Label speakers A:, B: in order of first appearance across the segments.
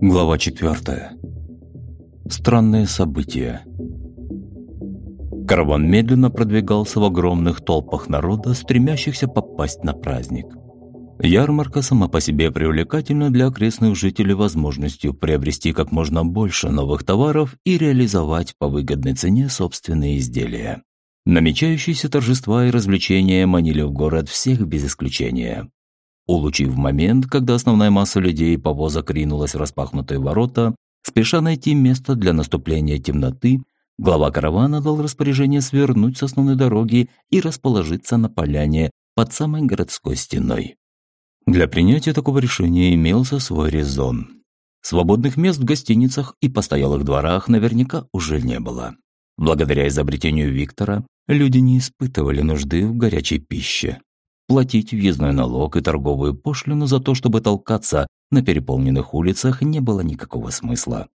A: Глава четвертая. Странные события. Караван медленно продвигался в огромных толпах народа, стремящихся попасть на праздник. Ярмарка сама по себе привлекательна для окрестных жителей возможностью приобрести как можно больше новых товаров и реализовать по выгодной цене собственные изделия. Намечающиеся торжества и развлечения манили в город всех без исключения. Улучив момент, когда основная масса людей и повозок ринулась в распахнутые ворота, спеша найти место для наступления темноты, глава каравана дал распоряжение свернуть с основной дороги и расположиться на поляне под самой городской стеной. Для принятия такого решения имелся свой резон. Свободных мест в гостиницах и постоялых дворах наверняка уже не было. Благодаря изобретению Виктора люди не испытывали нужды в горячей пище платить въездной налог и торговую пошлину за то, чтобы толкаться на переполненных улицах, не было никакого смысла.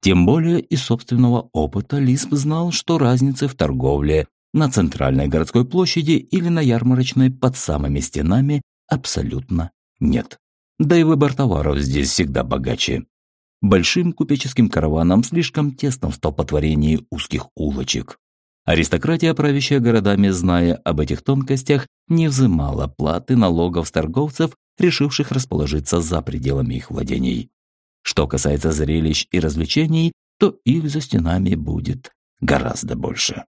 A: Тем более из собственного опыта Лисп знал, что разницы в торговле на центральной городской площади или на ярмарочной под самыми стенами абсолютно нет. Да и выбор товаров здесь всегда богаче. Большим купеческим караванам слишком тесно в столпотворении узких улочек. Аристократия, правящая городами, зная об этих тонкостях, не взымала платы налогов с торговцев, решивших расположиться за пределами их владений. Что касается зрелищ и развлечений, то их за стенами будет гораздо больше.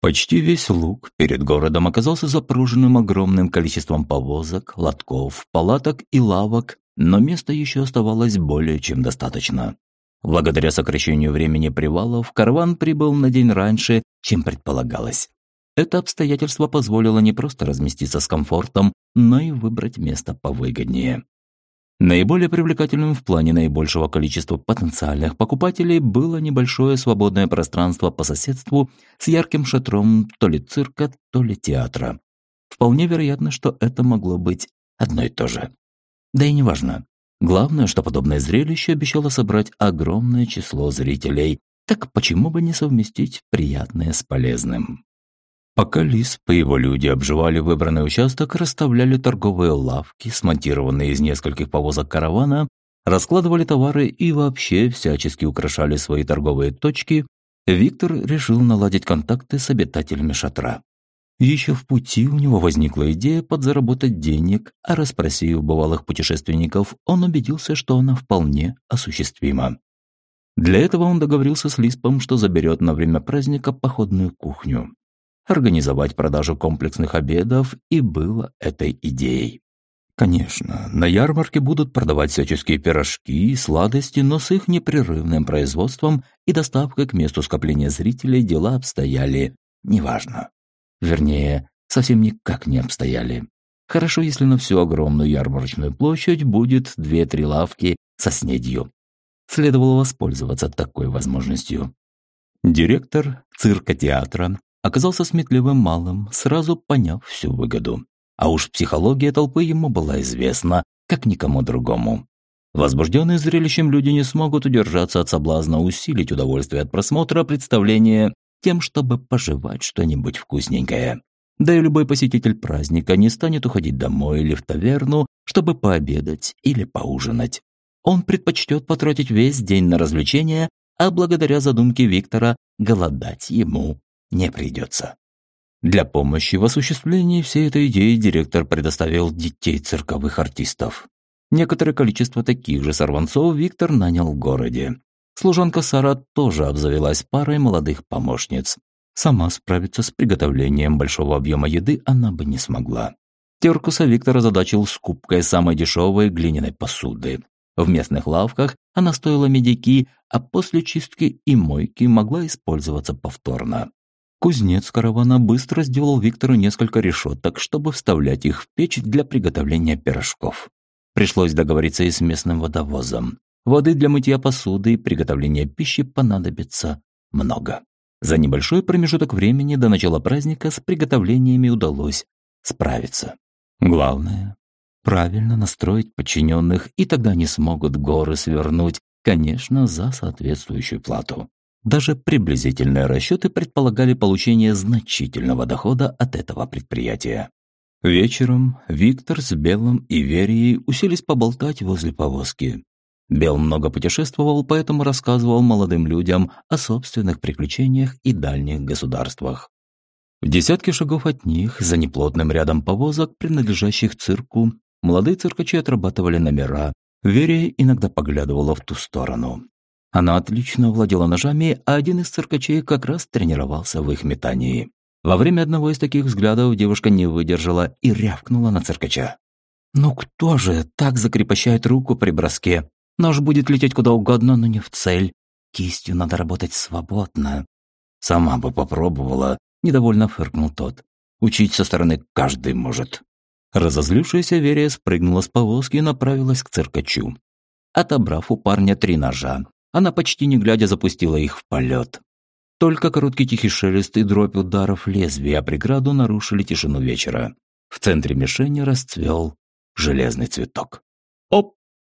A: Почти весь луг перед городом оказался запруженным огромным количеством повозок, лотков, палаток и лавок, но места еще оставалось более чем достаточно. Благодаря сокращению времени привалов, караван прибыл на день раньше, чем предполагалось. Это обстоятельство позволило не просто разместиться с комфортом, но и выбрать место повыгоднее. Наиболее привлекательным в плане наибольшего количества потенциальных покупателей было небольшое свободное пространство по соседству с ярким шатром то ли цирка, то ли театра. Вполне вероятно, что это могло быть одно и то же. Да и неважно. Главное, что подобное зрелище обещало собрать огромное число зрителей, так почему бы не совместить приятное с полезным? Пока Лис по его люди обживали выбранный участок, расставляли торговые лавки, смонтированные из нескольких повозок каравана, раскладывали товары и вообще всячески украшали свои торговые точки, Виктор решил наладить контакты с обитателями шатра. Еще в пути у него возникла идея подзаработать денег, а расспросив бывалых путешественников, он убедился, что она вполне осуществима. Для этого он договорился с Лиспом, что заберет на время праздника походную кухню. Организовать продажу комплексных обедов и было этой идеей. Конечно, на ярмарке будут продавать всяческие пирожки и сладости, но с их непрерывным производством и доставкой к месту скопления зрителей дела обстояли неважно. Вернее, совсем никак не обстояли. Хорошо, если на всю огромную ярмарочную площадь будет две-три лавки со снедью. Следовало воспользоваться такой возможностью. Директор цирка-театра оказался сметливым малым, сразу поняв всю выгоду. А уж психология толпы ему была известна, как никому другому. Возбужденные зрелищем люди не смогут удержаться от соблазна усилить удовольствие от просмотра представления тем, чтобы пожевать что-нибудь вкусненькое. Да и любой посетитель праздника не станет уходить домой или в таверну, чтобы пообедать или поужинать. Он предпочтет потратить весь день на развлечения, а благодаря задумке Виктора голодать ему не придется. Для помощи в осуществлении всей этой идеи директор предоставил детей цирковых артистов. Некоторое количество таких же сорванцов Виктор нанял в городе. Служанка Сара тоже обзавелась парой молодых помощниц. Сама справиться с приготовлением большого объема еды она бы не смогла. Теркуса Виктор озадачил скупкой самой дешевой глиняной посуды. В местных лавках она стоила медики, а после чистки и мойки могла использоваться повторно. Кузнец каравана быстро сделал Виктору несколько решеток, чтобы вставлять их в печь для приготовления пирожков. Пришлось договориться и с местным водовозом. Воды для мытья посуды и приготовления пищи понадобится много. За небольшой промежуток времени до начала праздника с приготовлениями удалось справиться. Главное – правильно настроить подчиненных, и тогда они смогут горы свернуть, конечно, за соответствующую плату. Даже приблизительные расчеты предполагали получение значительного дохода от этого предприятия. Вечером Виктор с Белым и Верией уселись поболтать возле повозки. Бел много путешествовал, поэтому рассказывал молодым людям о собственных приключениях и дальних государствах. В десятке шагов от них, за неплотным рядом повозок, принадлежащих цирку, молодые циркачи отрабатывали номера. Верия иногда поглядывала в ту сторону. Она отлично владела ножами, а один из циркачей как раз тренировался в их метании. Во время одного из таких взглядов девушка не выдержала и рявкнула на циркача. «Ну кто же так закрепощает руку при броске? Нож будет лететь куда угодно, но не в цель. Кистью надо работать свободно». «Сама бы попробовала», – недовольно фыркнул тот. «Учить со стороны каждый может». Разозлившаяся Верия спрыгнула с повозки и направилась к циркачу. Отобрав у парня три ножа, она почти не глядя запустила их в полет. Только короткий тихий шелест и дробь ударов лезвия преграду нарушили тишину вечера. В центре мишени расцвел железный цветок.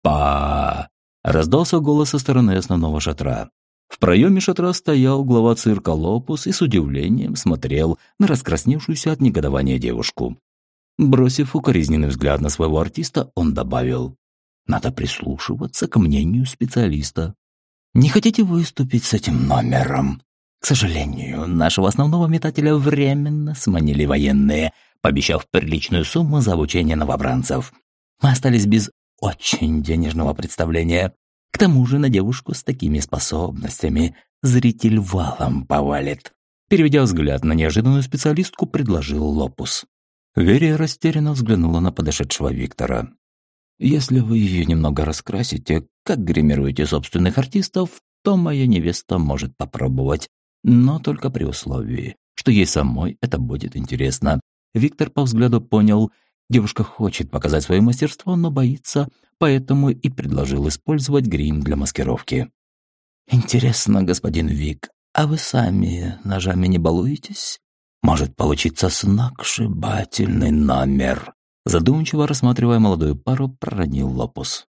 A: «Опа!» – раздался голос со стороны основного шатра. В проеме шатра стоял глава цирка Лопус и с удивлением смотрел на раскрасневшуюся от негодования девушку. Бросив укоризненный взгляд на своего артиста, он добавил, «Надо прислушиваться к мнению специалиста. Не хотите выступить с этим номером? К сожалению, нашего основного метателя временно сманили военные, пообещав приличную сумму за обучение новобранцев. Мы остались без очень денежного представления. К тому же на девушку с такими способностями зритель валом повалит. Переведя взгляд на неожиданную специалистку, предложил Лопус. Верия растерянно взглянула на подошедшего Виктора. «Если вы ее немного раскрасите, как гримируете собственных артистов, то моя невеста может попробовать, но только при условии, что ей самой это будет интересно». Виктор по взгляду понял, девушка хочет показать свое мастерство, но боится, поэтому и предложил использовать грим для маскировки. «Интересно, господин Вик, а вы сами ножами не балуетесь? Может получиться сногсшибательный номер?» Задумчиво рассматривая молодую пару, проронил Лопус.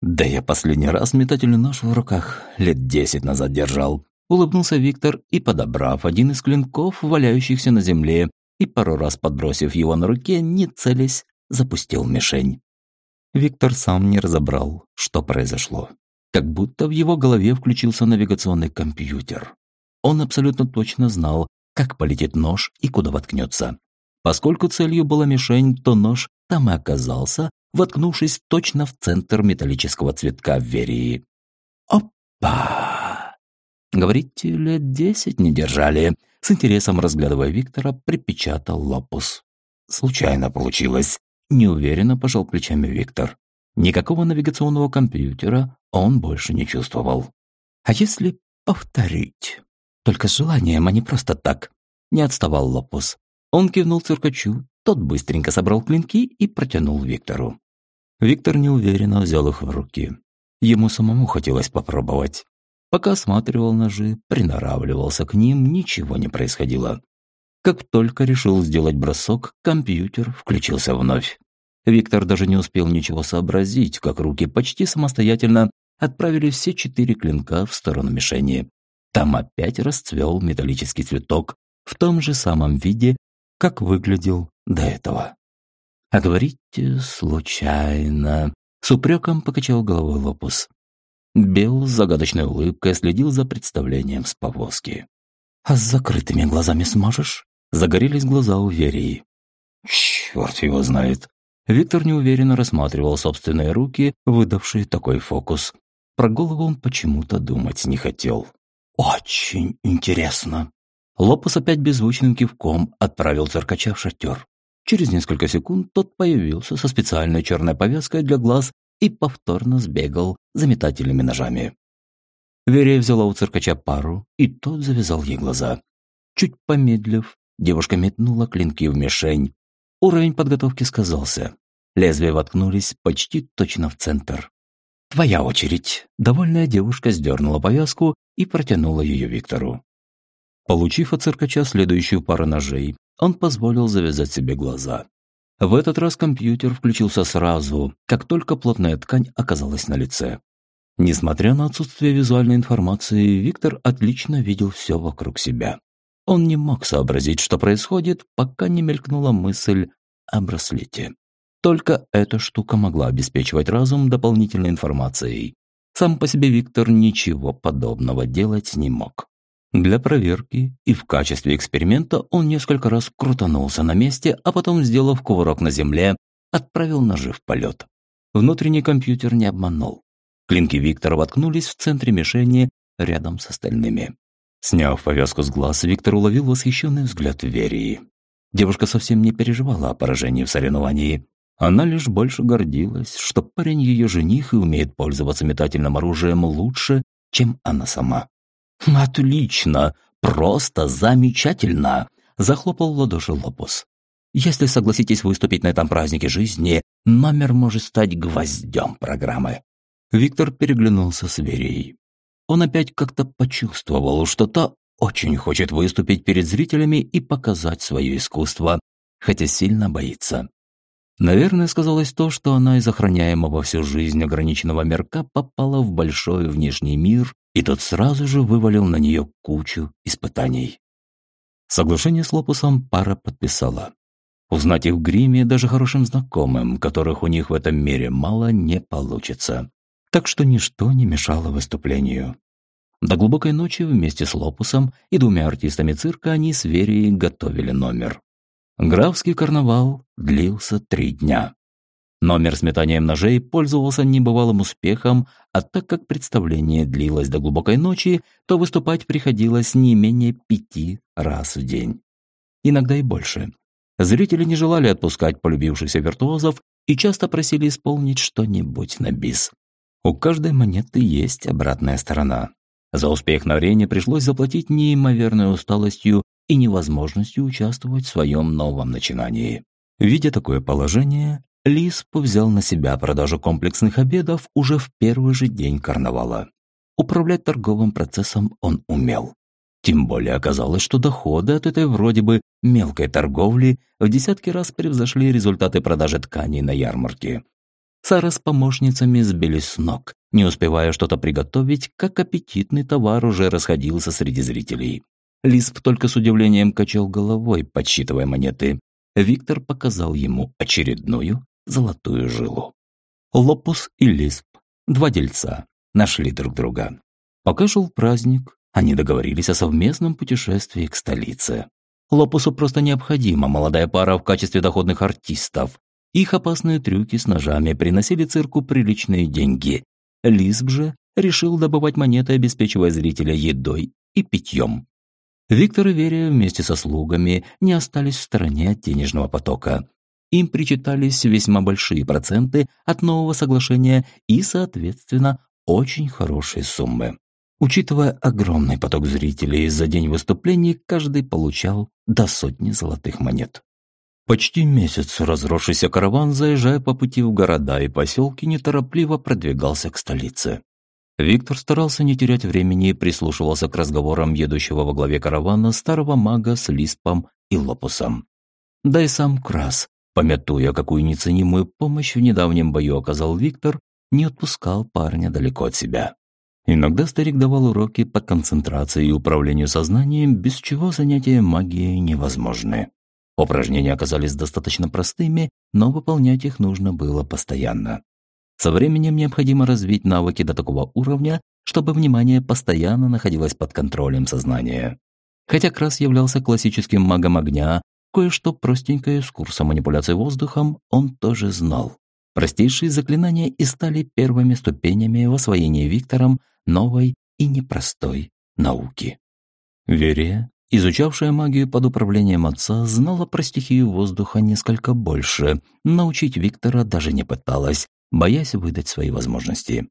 A: «Да я последний раз метательный нож в руках лет десять назад держал», улыбнулся Виктор и, подобрав один из клинков, валяющихся на земле, и пару раз подбросив его на руке, не целясь, запустил мишень. Виктор сам не разобрал, что произошло. Как будто в его голове включился навигационный компьютер. Он абсолютно точно знал, как полетит нож и куда воткнется. Поскольку целью была мишень, то нож там и оказался, воткнувшись точно в центр металлического цветка Верии. «Опа!» «Говорите, лет десять не держали», — с интересом разглядывая Виктора, припечатал Лопус. «Случайно получилось», — неуверенно пожал плечами Виктор. Никакого навигационного компьютера он больше не чувствовал. «А если повторить?» Только с желанием, а не просто так. Не отставал Лопус. Он кивнул циркачу, тот быстренько собрал клинки и протянул Виктору. Виктор неуверенно взял их в руки. Ему самому хотелось попробовать. Пока осматривал ножи, приноравливался к ним, ничего не происходило. Как только решил сделать бросок, компьютер включился вновь. Виктор даже не успел ничего сообразить, как руки почти самостоятельно отправили все четыре клинка в сторону мишени. Там опять расцвел металлический цветок в том же самом виде, как выглядел до этого. «А говорите, случайно...» С упреком покачал головой Лопус. Бел с загадочной улыбкой следил за представлением с повозки. «А с закрытыми глазами сможешь?» Загорелись глаза у Верии. «Черт его знает!» Виктор неуверенно рассматривал собственные руки, выдавшие такой фокус. Про голову он почему-то думать не хотел. «Очень интересно». Лопус опять беззвучным кивком отправил циркача в шатер. Через несколько секунд тот появился со специальной черной повязкой для глаз и повторно сбегал за метательными ножами. Верия взяла у циркача пару, и тот завязал ей глаза. Чуть помедлив, девушка метнула клинки в мишень. Уровень подготовки сказался. Лезвия воткнулись почти точно в центр. «Твоя очередь!» Довольная девушка сдернула повязку и протянула ее Виктору. Получив от циркача следующую пару ножей, он позволил завязать себе глаза. В этот раз компьютер включился сразу, как только плотная ткань оказалась на лице. Несмотря на отсутствие визуальной информации, Виктор отлично видел все вокруг себя. Он не мог сообразить, что происходит, пока не мелькнула мысль о браслете. Только эта штука могла обеспечивать разум дополнительной информацией. Сам по себе Виктор ничего подобного делать не мог. Для проверки и в качестве эксперимента он несколько раз крутанулся на месте, а потом, сделав кувырок на земле, отправил ножи в полет. Внутренний компьютер не обманул. Клинки Виктора воткнулись в центре мишени рядом с остальными. Сняв повязку с глаз, Виктор уловил восхищенный взгляд Верии. Девушка совсем не переживала о поражении в соревновании. Она лишь больше гордилась, что парень ее жених и умеет пользоваться метательным оружием лучше, чем она сама. «Отлично! Просто замечательно!» – захлопал в ладоши Лопус. «Если согласитесь выступить на этом празднике жизни, номер может стать гвоздем программы». Виктор переглянулся с Верей. Он опять как-то почувствовал, что та очень хочет выступить перед зрителями и показать свое искусство, хотя сильно боится. Наверное, сказалось то, что она из охраняемого всю жизнь ограниченного мерка попала в большой внешний мир, и тот сразу же вывалил на нее кучу испытаний. Соглашение с Лопусом пара подписала. Узнать их в гриме даже хорошим знакомым, которых у них в этом мире мало, не получится. Так что ничто не мешало выступлению. До глубокой ночи вместе с Лопусом и двумя артистами цирка они с Верией готовили номер. Графский карнавал длился три дня. Номер с метанием ножей пользовался небывалым успехом, а так как представление длилось до глубокой ночи, то выступать приходилось не менее пяти раз в день. Иногда и больше. Зрители не желали отпускать полюбившихся виртуозов и часто просили исполнить что-нибудь на бис. У каждой монеты есть обратная сторона. За успех на арене пришлось заплатить неимоверной усталостью и невозможностью участвовать в своем новом начинании. Видя такое положение, Лисп взял на себя продажу комплексных обедов уже в первый же день карнавала. Управлять торговым процессом он умел. Тем более оказалось, что доходы от этой вроде бы мелкой торговли в десятки раз превзошли результаты продажи тканей на ярмарке. Сара с помощницами сбились с ног, не успевая что-то приготовить, как аппетитный товар уже расходился среди зрителей. Лисп только с удивлением качал головой, подсчитывая монеты. Виктор показал ему очередную золотую жилу. Лопус и Лисп, два дельца, нашли друг друга. Пока шел праздник, они договорились о совместном путешествии к столице. Лопусу просто необходима молодая пара в качестве доходных артистов. Их опасные трюки с ножами приносили цирку приличные деньги. Лисп же решил добывать монеты, обеспечивая зрителя едой и питьем. Виктор и Верия вместе со слугами не остались в стороне от денежного потока. Им причитались весьма большие проценты от нового соглашения и, соответственно, очень хорошие суммы. Учитывая огромный поток зрителей за день выступлений, каждый получал до сотни золотых монет. Почти месяц разросшийся караван, заезжая по пути в города и поселки, неторопливо продвигался к столице. Виктор старался не терять времени и прислушивался к разговорам едущего во главе каравана старого мага с Лиспом и Лопусом. Да и сам Крас, помятуя, какую неценимую помощь в недавнем бою оказал Виктор, не отпускал парня далеко от себя. Иногда старик давал уроки по концентрации и управлению сознанием, без чего занятия магией невозможны. Упражнения оказались достаточно простыми, но выполнять их нужно было постоянно. Со временем необходимо развить навыки до такого уровня, чтобы внимание постоянно находилось под контролем сознания. Хотя Крас являлся классическим магом огня, кое-что простенькое с курса манипуляции воздухом он тоже знал. Простейшие заклинания и стали первыми ступенями в освоении Виктором новой и непростой науки. Верия, изучавшая магию под управлением отца, знала про стихию воздуха несколько больше, научить Виктора даже не пыталась, боясь выдать свои возможности.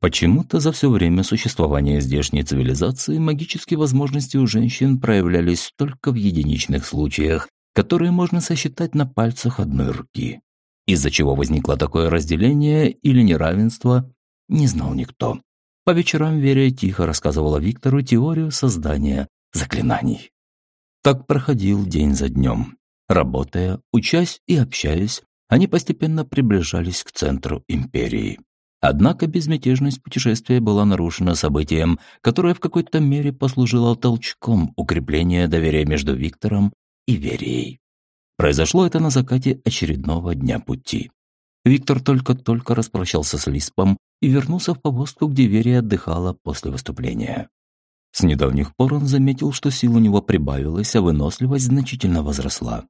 A: Почему-то за все время существования здешней цивилизации магические возможности у женщин проявлялись только в единичных случаях, которые можно сосчитать на пальцах одной руки. Из-за чего возникло такое разделение или неравенство, не знал никто. По вечерам Верия тихо рассказывала Виктору теорию создания заклинаний. Так проходил день за днем. Работая, учась и общаясь, они постепенно приближались к центру империи. Однако безмятежность путешествия была нарушена событием, которое в какой-то мере послужило толчком укрепления доверия между Виктором и Верией. Произошло это на закате очередного дня пути. Виктор только-только распрощался с Лиспом и вернулся в повозку, где Верия отдыхала после выступления. С недавних пор он заметил, что сил у него прибавилось, а выносливость значительно возросла.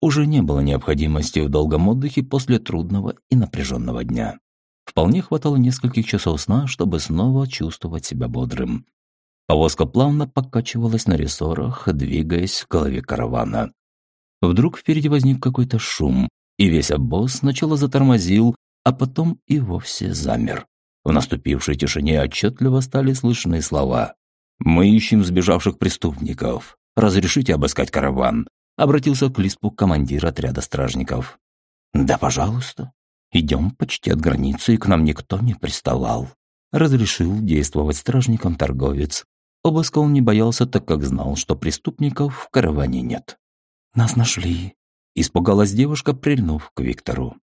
A: Уже не было необходимости в долгом отдыхе после трудного и напряженного дня. Вполне хватало нескольких часов сна, чтобы снова чувствовать себя бодрым. Повозка плавно покачивалась на рессорах, двигаясь в голове каравана. Вдруг впереди возник какой-то шум, и весь обоз сначала затормозил, а потом и вовсе замер. В наступившей тишине отчетливо стали слышны слова. «Мы ищем сбежавших преступников. Разрешите обыскать караван?» Обратился к Лиспу командир отряда стражников. «Да, пожалуйста», Идем почти от границы, и к нам никто не приставал. Разрешил действовать стражником торговец. Обыска он не боялся, так как знал, что преступников в караване нет. «Нас нашли», – испугалась девушка, прильнув к Виктору.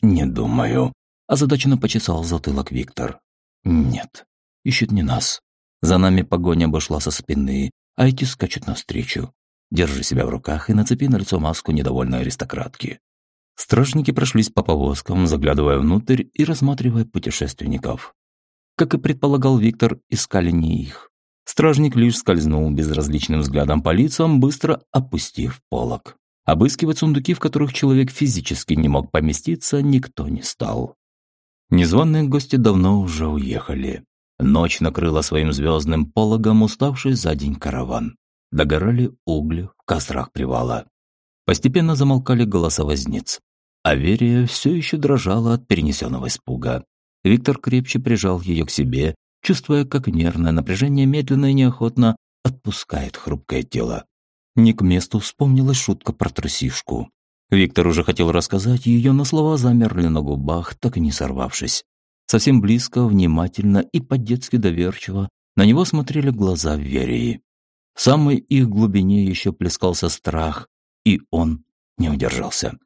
A: «Не думаю», – озадаченно почесал затылок Виктор. «Нет, ищут не нас. За нами погоня обошла со спины, а эти скачут навстречу. Держи себя в руках и нацепи на лицо маску недовольной аристократки. Стражники прошлись по повозкам, заглядывая внутрь и рассматривая путешественников. Как и предполагал Виктор, искали не их. Стражник лишь скользнул безразличным взглядом по лицам, быстро опустив полок. Обыскивать сундуки, в которых человек физически не мог поместиться, никто не стал. Незваные гости давно уже уехали. Ночь накрыла своим звездным пологом уставший за день караван. Догорали угли в кострах привала. Постепенно замолкали голоса возниц. Аверия все еще дрожала от перенесенного испуга. Виктор крепче прижал ее к себе, чувствуя, как нервное напряжение медленно и неохотно отпускает хрупкое тело. Не к месту вспомнилась шутка про трусишку. Виктор уже хотел рассказать ее, но слова замерли на губах, так и не сорвавшись. Совсем близко, внимательно и по-детски доверчиво на него смотрели глаза Верии. В самой их глубине еще плескался страх, и он не удержался.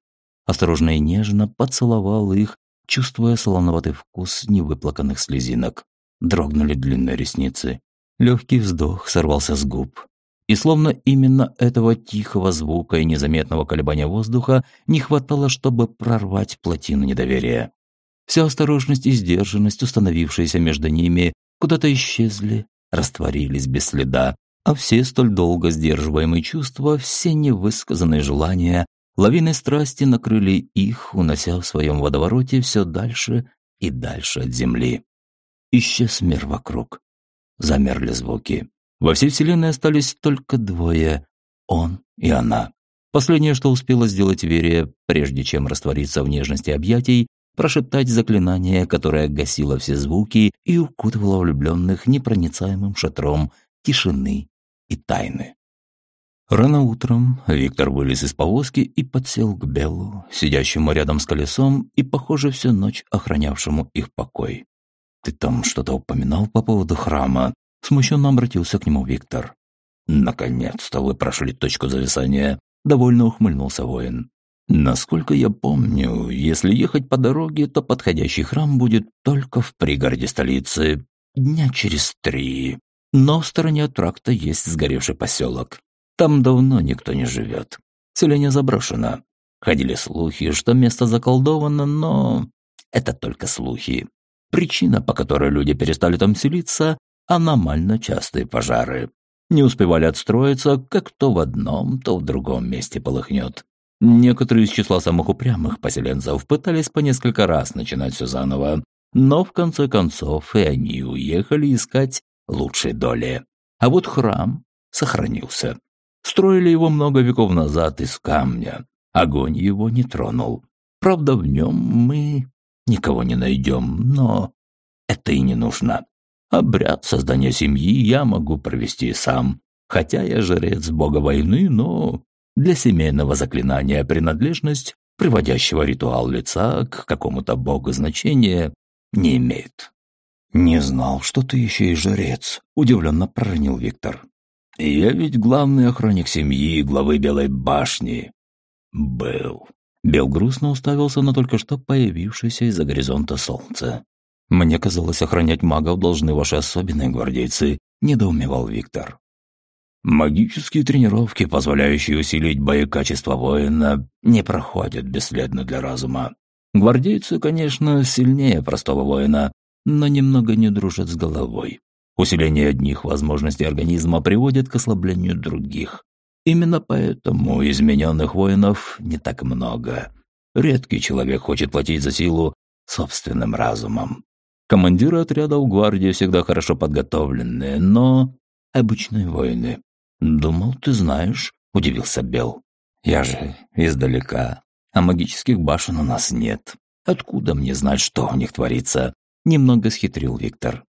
A: Осторожно и нежно поцеловал их, чувствуя солоноватый вкус невыплаканных слезинок. Дрогнули длинные ресницы. Легкий вздох сорвался с губ. И словно именно этого тихого звука и незаметного колебания воздуха не хватало, чтобы прорвать плотину недоверия. Вся осторожность и сдержанность, установившиеся между ними, куда-то исчезли, растворились без следа, а все столь долго сдерживаемые чувства, все невысказанные желания, лавины страсти накрыли их, унося в своем водовороте все дальше и дальше от земли. Исчез мир вокруг. Замерли звуки. Во всей вселенной остались только двое – он и она. Последнее, что успела сделать Верия, прежде чем раствориться в нежности объятий, прошептать заклинание, которое гасило все звуки и укутывало влюбленных непроницаемым шатром тишины и тайны. Рано утром Виктор вылез из повозки и подсел к Беллу, сидящему рядом с колесом и, похоже, всю ночь охранявшему их покой. «Ты там что-то упоминал по поводу храма?» Смущенно обратился к нему Виктор. «Наконец-то вы прошли точку зависания», — довольно ухмыльнулся воин. «Насколько я помню, если ехать по дороге, то подходящий храм будет только в пригороде столицы дня через три. Но в стороне от тракта есть сгоревший поселок. Там давно никто не живет. Селение заброшено. Ходили слухи, что место заколдовано, но это только слухи. Причина, по которой люди перестали там селиться – аномально частые пожары. Не успевали отстроиться, как то в одном, то в другом месте полыхнет. Некоторые из числа самых упрямых поселенцев пытались по несколько раз начинать все заново, но в конце концов и они уехали искать лучшей доли. А вот храм сохранился. Строили его много веков назад из камня. Огонь его не тронул. Правда, в нем мы никого не найдем, но это и не нужно. Обряд создания семьи я могу провести сам. Хотя я жрец бога войны, но для семейного заклинания принадлежность, приводящего ритуал лица к какому-то богу значения, не имеет. «Не знал, что ты еще и жрец», – удивленно проронил Виктор. «Я ведь главный охранник семьи главы Белой башни». «Был». Бел грустно уставился на только что появившееся из-за горизонта солнце. «Мне казалось, охранять магов должны ваши особенные гвардейцы», – недоумевал Виктор. Магические тренировки, позволяющие усилить боекачество воина, не проходят бесследно для разума. Гвардейцы, конечно, сильнее простого воина, но немного не дружат с головой. Усиление одних возможностей организма приводит к ослаблению других. Именно поэтому измененных воинов не так много. Редкий человек хочет платить за силу собственным разумом. Командиры отрядов гвардии всегда хорошо подготовленные, но обычные воины. «Думал, ты знаешь», – удивился Бел. «Я же издалека, а магических башен у нас нет. Откуда мне знать, что у них творится?» Немного схитрил Виктор.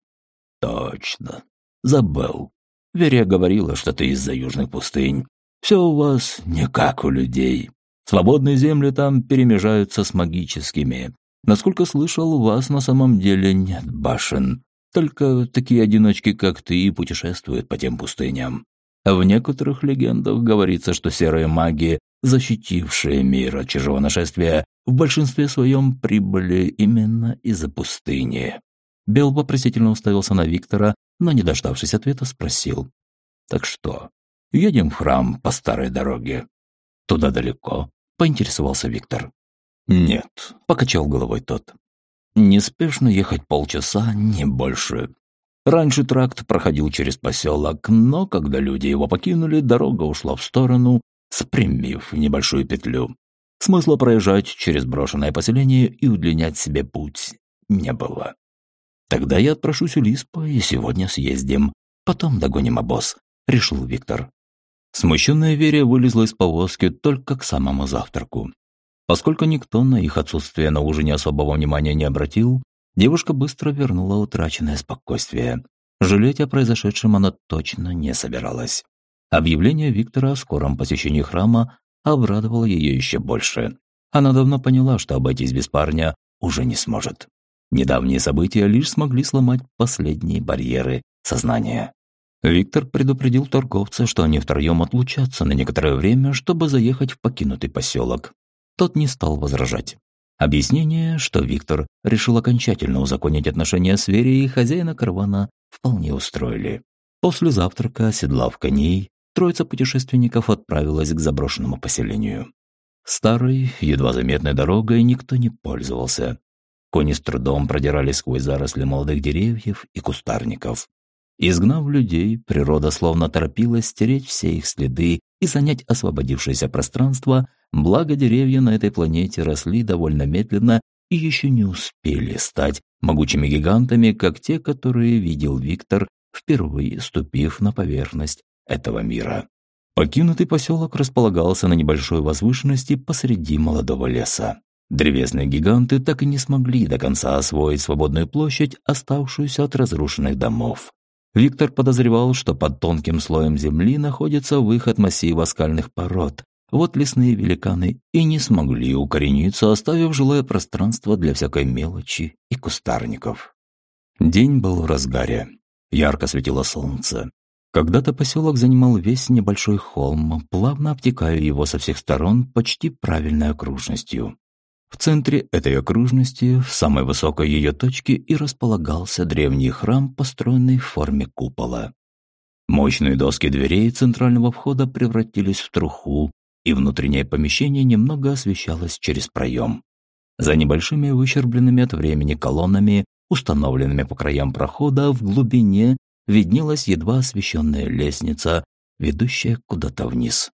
A: «Точно. Забыл. Веря говорила, что ты из-за южных пустынь. Все у вас не как у людей. Свободные земли там перемежаются с магическими. Насколько слышал, у вас на самом деле нет башен. Только такие одиночки, как ты, путешествуют по тем пустыням. В некоторых легендах говорится, что серые маги, защитившие мир от чужого нашествия, в большинстве своем прибыли именно из-за пустыни. Бел вопросительно уставился на Виктора, но, не дождавшись ответа, спросил. «Так что, едем в храм по старой дороге?» «Туда далеко?» – поинтересовался Виктор. «Нет», – покачал головой тот. «Неспешно ехать полчаса, не больше. Раньше тракт проходил через поселок, но когда люди его покинули, дорога ушла в сторону, спрямив небольшую петлю. Смысла проезжать через брошенное поселение и удлинять себе путь не было. Тогда я отпрошусь у Лиспа и сегодня съездим. Потом догоним обоз, решил Виктор. Смущенная Верия вылезла из повозки только к самому завтраку. Поскольку никто на их отсутствие на ужине особого внимания не обратил, Девушка быстро вернула утраченное спокойствие. Жалеть о произошедшем она точно не собиралась. Объявление Виктора о скором посещении храма обрадовало ее еще больше. Она давно поняла, что обойтись без парня уже не сможет. Недавние события лишь смогли сломать последние барьеры сознания. Виктор предупредил торговца, что они втроем отлучатся на некоторое время, чтобы заехать в покинутый поселок. Тот не стал возражать. Объяснение, что Виктор решил окончательно узаконить отношения с Верей и хозяина каравана, вполне устроили. После завтрака, оседлав коней, троица путешественников отправилась к заброшенному поселению. Старой, едва заметной дорогой никто не пользовался. Кони с трудом продирались сквозь заросли молодых деревьев и кустарников. Изгнав людей, природа словно торопилась стереть все их следы и занять освободившееся пространство, благо деревья на этой планете росли довольно медленно и еще не успели стать могучими гигантами, как те, которые видел Виктор, впервые ступив на поверхность этого мира. Покинутый поселок располагался на небольшой возвышенности посреди молодого леса. Древесные гиганты так и не смогли до конца освоить свободную площадь, оставшуюся от разрушенных домов. Виктор подозревал, что под тонким слоем земли находится выход массива скальных пород. Вот лесные великаны и не смогли укорениться, оставив жилое пространство для всякой мелочи и кустарников. День был в разгаре. Ярко светило солнце. Когда-то поселок занимал весь небольшой холм, плавно обтекая его со всех сторон почти правильной окружностью. В центре этой окружности, в самой высокой ее точке, и располагался древний храм, построенный в форме купола. Мощные доски дверей центрального входа превратились в труху, и внутреннее помещение немного освещалось через проем. За небольшими выщербленными от времени колоннами, установленными по краям прохода, в глубине виднелась едва освещенная лестница, ведущая куда-то вниз.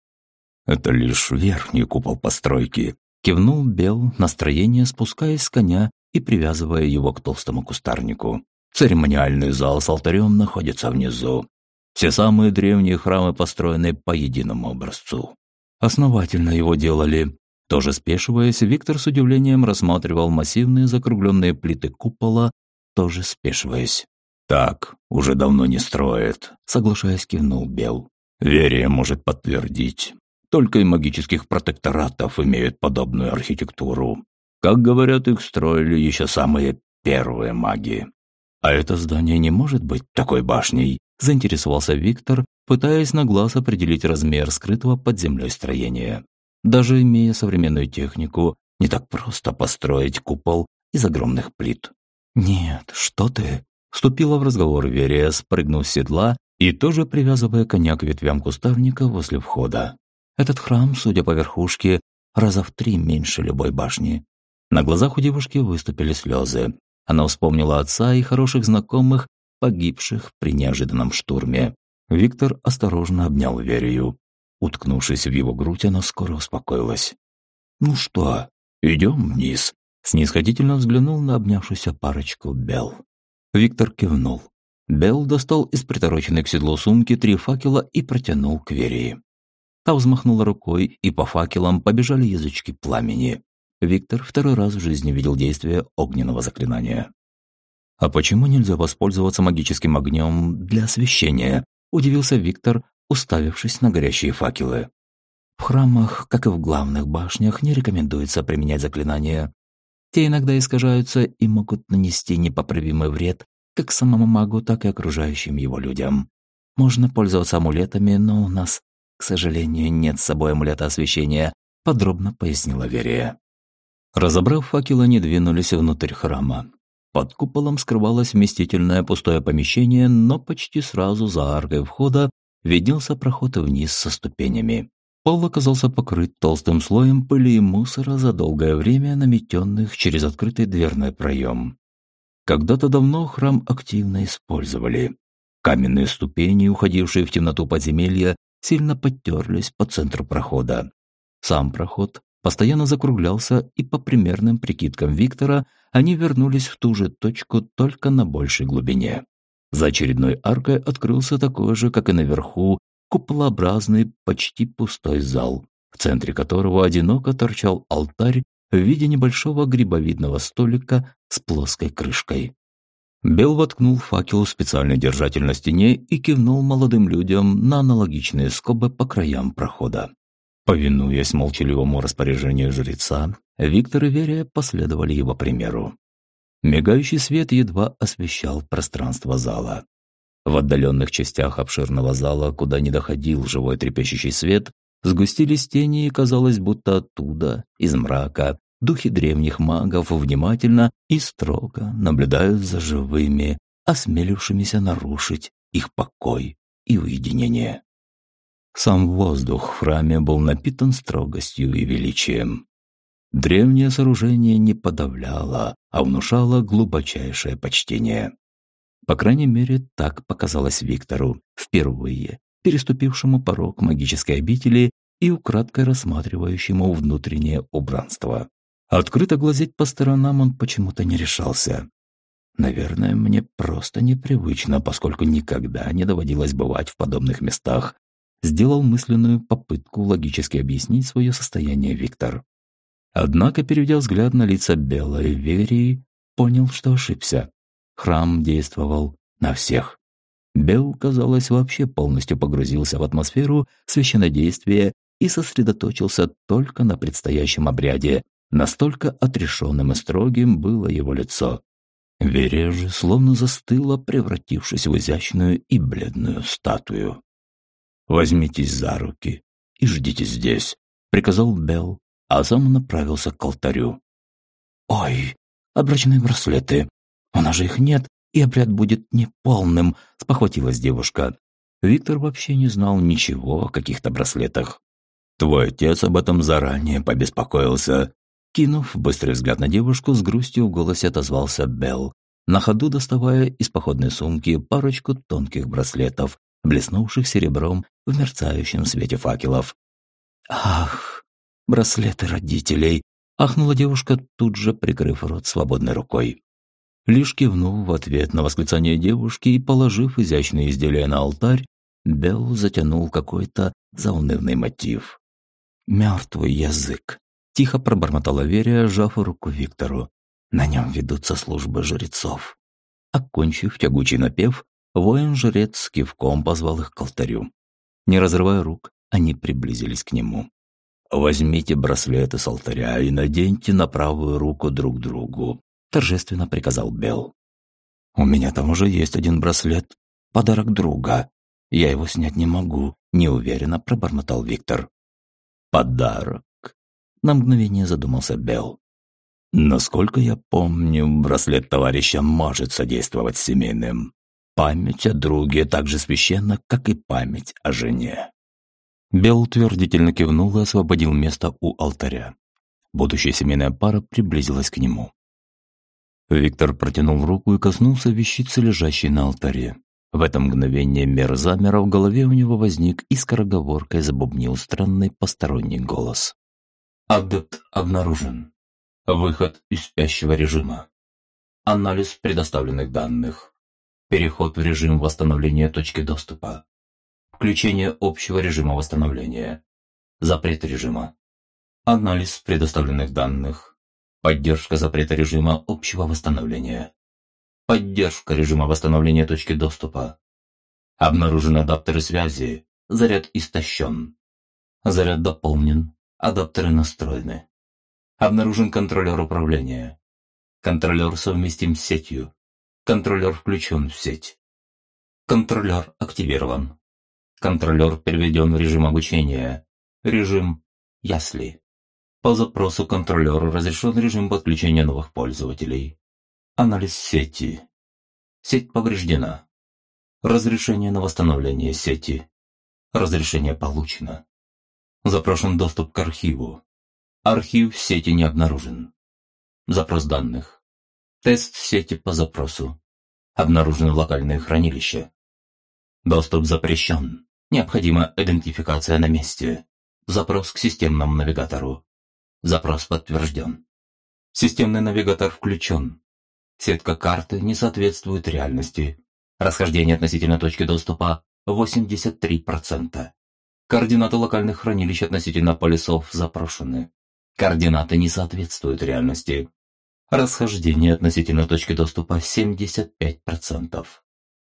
A: «Это лишь верхний купол постройки», Кивнул Бел, настроение спускаясь с коня и привязывая его к толстому кустарнику. Церемониальный зал с алтарем находится внизу. Все самые древние храмы построены по единому образцу. Основательно его делали. Тоже спешиваясь, Виктор с удивлением рассматривал массивные закругленные плиты купола, тоже спешиваясь. «Так, уже давно не строят», — соглашаясь, кивнул Бел. «Верия может подтвердить. Только и магических протекторатов имеют подобную архитектуру. Как говорят, их строили еще самые первые маги. А это здание не может быть такой башней, заинтересовался Виктор, пытаясь на глаз определить размер скрытого под землей строения. Даже имея современную технику, не так просто построить купол из огромных плит. «Нет, что ты?» Вступила в разговор Верия, спрыгнув с седла и тоже привязывая коня к ветвям кустарника возле входа. Этот храм, судя по верхушке, раза в три меньше любой башни. На глазах у девушки выступили слезы. Она вспомнила отца и хороших знакомых, погибших при неожиданном штурме. Виктор осторожно обнял Верию. Уткнувшись в его грудь, она скоро успокоилась. «Ну что, идем вниз?» Снисходительно взглянул на обнявшуюся парочку Белл. Виктор кивнул. Белл достал из притороченной к седлу сумки три факела и протянул к Верии. Та взмахнула рукой, и по факелам побежали язычки пламени. Виктор второй раз в жизни видел действие огненного заклинания. «А почему нельзя воспользоваться магическим огнем для освещения?» – удивился Виктор, уставившись на горящие факелы. В храмах, как и в главных башнях, не рекомендуется применять заклинания. Те иногда искажаются и могут нанести непоправимый вред как самому магу, так и окружающим его людям. Можно пользоваться амулетами, но у нас, к сожалению, нет с собой амулета освещения, подробно пояснила Верия. Разобрав факел, они двинулись внутрь храма. Под куполом скрывалось вместительное пустое помещение, но почти сразу за аркой входа виднелся проход вниз со ступенями. Пол оказался покрыт толстым слоем пыли и мусора за долгое время наметенных через открытый дверной проем. Когда-то давно храм активно использовали. Каменные ступени, уходившие в темноту подземелья, сильно подтерлись по центру прохода. Сам проход постоянно закруглялся, и по примерным прикидкам Виктора они вернулись в ту же точку, только на большей глубине. За очередной аркой открылся такой же, как и наверху, куполообразный, почти пустой зал, в центре которого одиноко торчал алтарь в виде небольшого грибовидного столика с плоской крышкой. Бел воткнул факел в специальный держатель на стене и кивнул молодым людям на аналогичные скобы по краям прохода. Повинуясь молчаливому распоряжению жреца, Виктор и Верия последовали его примеру. Мигающий свет едва освещал пространство зала. В отдаленных частях обширного зала, куда не доходил живой трепещущий свет, Сгустились тени, и казалось, будто оттуда, из мрака, духи древних магов внимательно и строго наблюдают за живыми, осмелившимися нарушить их покой и уединение. Сам воздух в храме был напитан строгостью и величием. Древнее сооружение не подавляло, а внушало глубочайшее почтение. По крайней мере, так показалось Виктору впервые, переступившему порог магической обители и украдкой рассматривающему внутреннее убранство. Открыто глазеть по сторонам он почему-то не решался. Наверное, мне просто непривычно, поскольку никогда не доводилось бывать в подобных местах. Сделал мысленную попытку логически объяснить свое состояние Виктор. Однако, переведя взгляд на лица Белой Верии, понял, что ошибся. Храм действовал на всех. Бел, казалось, вообще полностью погрузился в атмосферу священнодействия и сосредоточился только на предстоящем обряде. Настолько отрешенным и строгим было его лицо. Верия словно застыла, превратившись в изящную и бледную статую. «Возьмитесь за руки и ждите здесь», — приказал Бел, а сам направился к алтарю. «Ой, обрачные браслеты! У нас же их нет, и обряд будет неполным», – спохватилась девушка. Виктор вообще не знал ничего о каких-то браслетах. «Твой отец об этом заранее побеспокоился». Кинув быстрый взгляд на девушку, с грустью в голосе отозвался Белл, на ходу доставая из походной сумки парочку тонких браслетов, блеснувших серебром в мерцающем свете факелов. «Ах, браслеты родителей!» – ахнула девушка, тут же прикрыв рот свободной рукой. Лишь кивнул в ответ на восклицание девушки и, положив изящные изделия на алтарь, Белл затянул какой-то заунывный мотив. «Мертвый язык», – тихо пробормотала Верия, сжав руку Виктору. «На нем ведутся службы жрецов». Окончив тягучий напев, воин-жрец кивком позвал их к алтарю. Не разрывая рук, они приблизились к нему. «Возьмите браслеты с алтаря и наденьте на правую руку друг другу», торжественно приказал Белл. «У меня там уже есть один браслет. Подарок друга. Я его снять не могу», – неуверенно пробормотал Виктор. «Подарок?» – на мгновение задумался Белл. Насколько я помню, браслет товарища может содействовать семейным. Память о друге так же священна, как и память о жене. Белл утвердительно кивнул и освободил место у алтаря. Будущая семейная пара приблизилась к нему. Виктор протянул руку и коснулся вещицы, лежащей на алтаре. В это мгновение мир замер, а в голове у него возник и скороговоркой забубнил странный посторонний голос. «Адепт обнаружен. Выход из спящего режима. Анализ предоставленных данных. Переход в режим восстановления точки доступа. Включение общего режима восстановления. Запрет режима. Анализ предоставленных данных. Поддержка запрета режима общего восстановления. Поддержка режима восстановления точки доступа. Обнаружены адаптеры связи. Заряд истощен. Заряд дополнен. Адаптеры настроены. Обнаружен контролер управления. Контролер совместим с сетью. Контролер включен в сеть. Контролер активирован. Контролер переведен в режим обучения. Режим ясли. По запросу контролеру разрешен режим подключения новых пользователей. Анализ сети. Сеть повреждена. Разрешение на восстановление сети. Разрешение получено. Запрошен доступ к архиву. Архив сети не обнаружен. Запрос данных. Тест сети по запросу. Обнаружено локальное хранилище. Доступ запрещен. Необходима идентификация на месте. Запрос к системному навигатору. Запрос подтвержден. Системный навигатор включен. Сетка карты не соответствует реальности. Расхождение относительно точки доступа 83%. Координаты локальных хранилищ относительно полюсов запрошены. Координаты не соответствуют реальности. Расхождение относительно точки доступа 75%.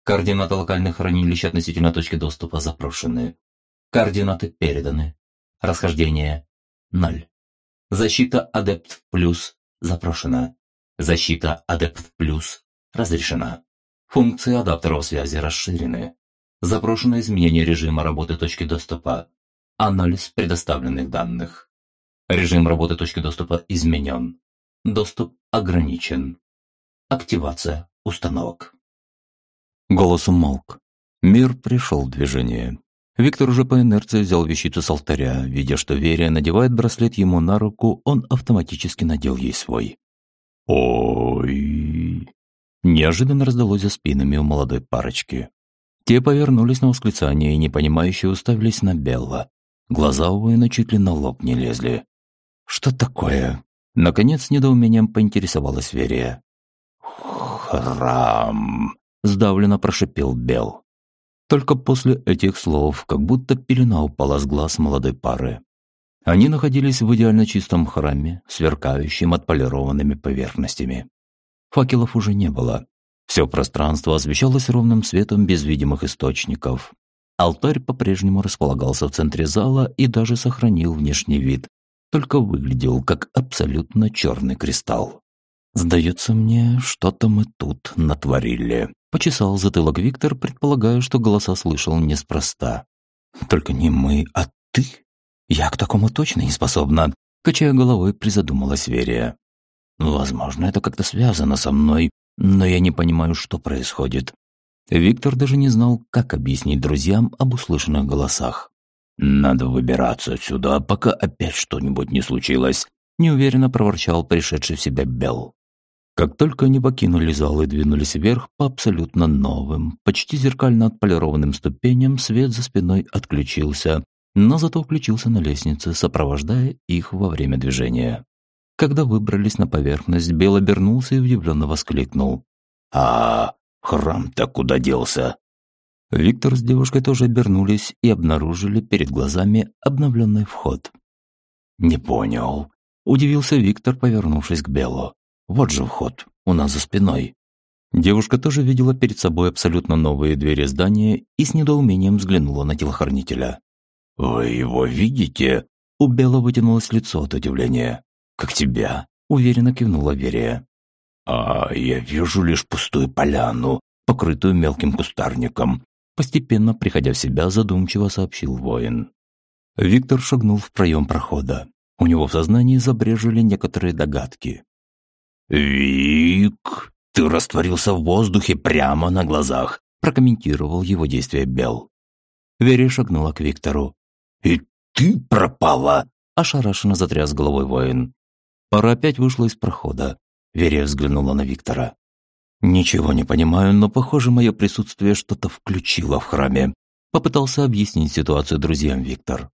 A: Координаты локальных хранилищ относительно точки доступа запрошены. Координаты переданы. Расхождение 0. Защита Адепт Плюс запрошена. Защита Адепт Плюс разрешена. Функции адаптеров связи расширены. Запрошено изменение режима работы точки доступа. Анализ предоставленных данных. Режим работы точки доступа изменен. Доступ ограничен. Активация установок. Голос умолк. Мир пришел в движение. Виктор уже по инерции взял вещицу с алтаря. Видя, что Верия надевает браслет ему на руку, он автоматически надел ей свой. «Ой!» Неожиданно раздалось за спинами у молодой парочки. Те повернулись на восклицание и непонимающе уставились на Белла. Глаза у Уэйна чуть ли на лоб не лезли. «Что такое?» Наконец, недоумением поинтересовалась Верия. «Храм!» – сдавленно прошипел Бел. Только после этих слов, как будто пелена упала с глаз молодой пары. Они находились в идеально чистом храме, сверкающем отполированными поверхностями. Факелов уже не было. Все пространство освещалось ровным светом без видимых источников. Алтарь по-прежнему располагался в центре зала и даже сохранил внешний вид, только выглядел как абсолютно черный кристалл. «Сдается мне, что-то мы тут натворили», – почесал затылок Виктор, предполагая, что голоса слышал неспроста. «Только не мы, а ты? Я к такому точно не способна», – качая головой, призадумалась Верия. «Возможно, это как-то связано со мной, но я не понимаю, что происходит». Виктор даже не знал, как объяснить друзьям об услышанных голосах. «Надо выбираться отсюда, пока опять что-нибудь не случилось», неуверенно проворчал пришедший в себя Белл. Как только они покинули зал и двинулись вверх по абсолютно новым, почти зеркально отполированным ступеням, свет за спиной отключился, но зато включился на лестнице, сопровождая их во время движения. Когда выбрались на поверхность, Белл обернулся и удивленно воскликнул. «А храм-то куда делся?» Виктор с девушкой тоже обернулись и обнаружили перед глазами обновленный вход. «Не понял», – удивился Виктор, повернувшись к Беллу. «Вот же вход, у нас за спиной». Девушка тоже видела перед собой абсолютно новые двери здания и с недоумением взглянула на телохранителя. «Вы его видите?» У Белла вытянулось лицо от удивления. «Как тебя?» – уверенно кивнула Верия. «А я вижу лишь пустую поляну, покрытую мелким кустарником. Постепенно, приходя в себя, задумчиво сообщил воин. Виктор шагнул в проем прохода. У него в сознании забрежили некоторые догадки. «Вик, ты растворился в воздухе прямо на глазах», прокомментировал его действие Бел. Вере шагнула к Виктору. «И ты пропала!» – ошарашенно затряс головой воин. Пара опять вышла из прохода. Верия взглянула на Виктора. «Ничего не понимаю, но, похоже, мое присутствие что-то включило в храме», – попытался объяснить ситуацию друзьям Виктор.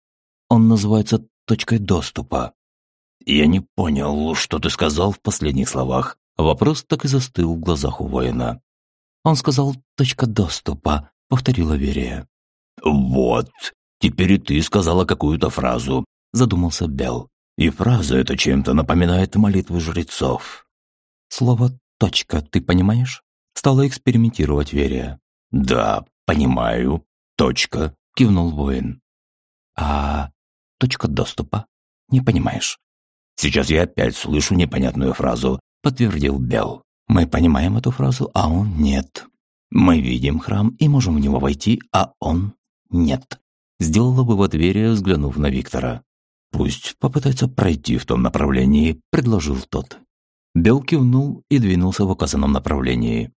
A: «Он называется точкой доступа». «Я не понял, что ты сказал в последних словах». Вопрос так и застыл в глазах у воина. Он сказал «точка доступа», — повторила Верия. «Вот, теперь и ты сказала какую-то фразу», — задумался Бел. «И фраза эта чем-то напоминает молитву жрецов». «Слово «точка» ты понимаешь?» Стала экспериментировать Верия. «Да, понимаю. Точка», — кивнул воин. «А точка доступа? Не понимаешь?» «Сейчас я опять слышу непонятную фразу», — подтвердил Бел. Мы понимаем эту фразу, а он нет. Мы видим храм и можем в него войти, а он нет. Сделала вывод Верия, взглянув на Виктора. «Пусть попытается пройти в том направлении», – предложил тот. Бел кивнул и двинулся в указанном направлении.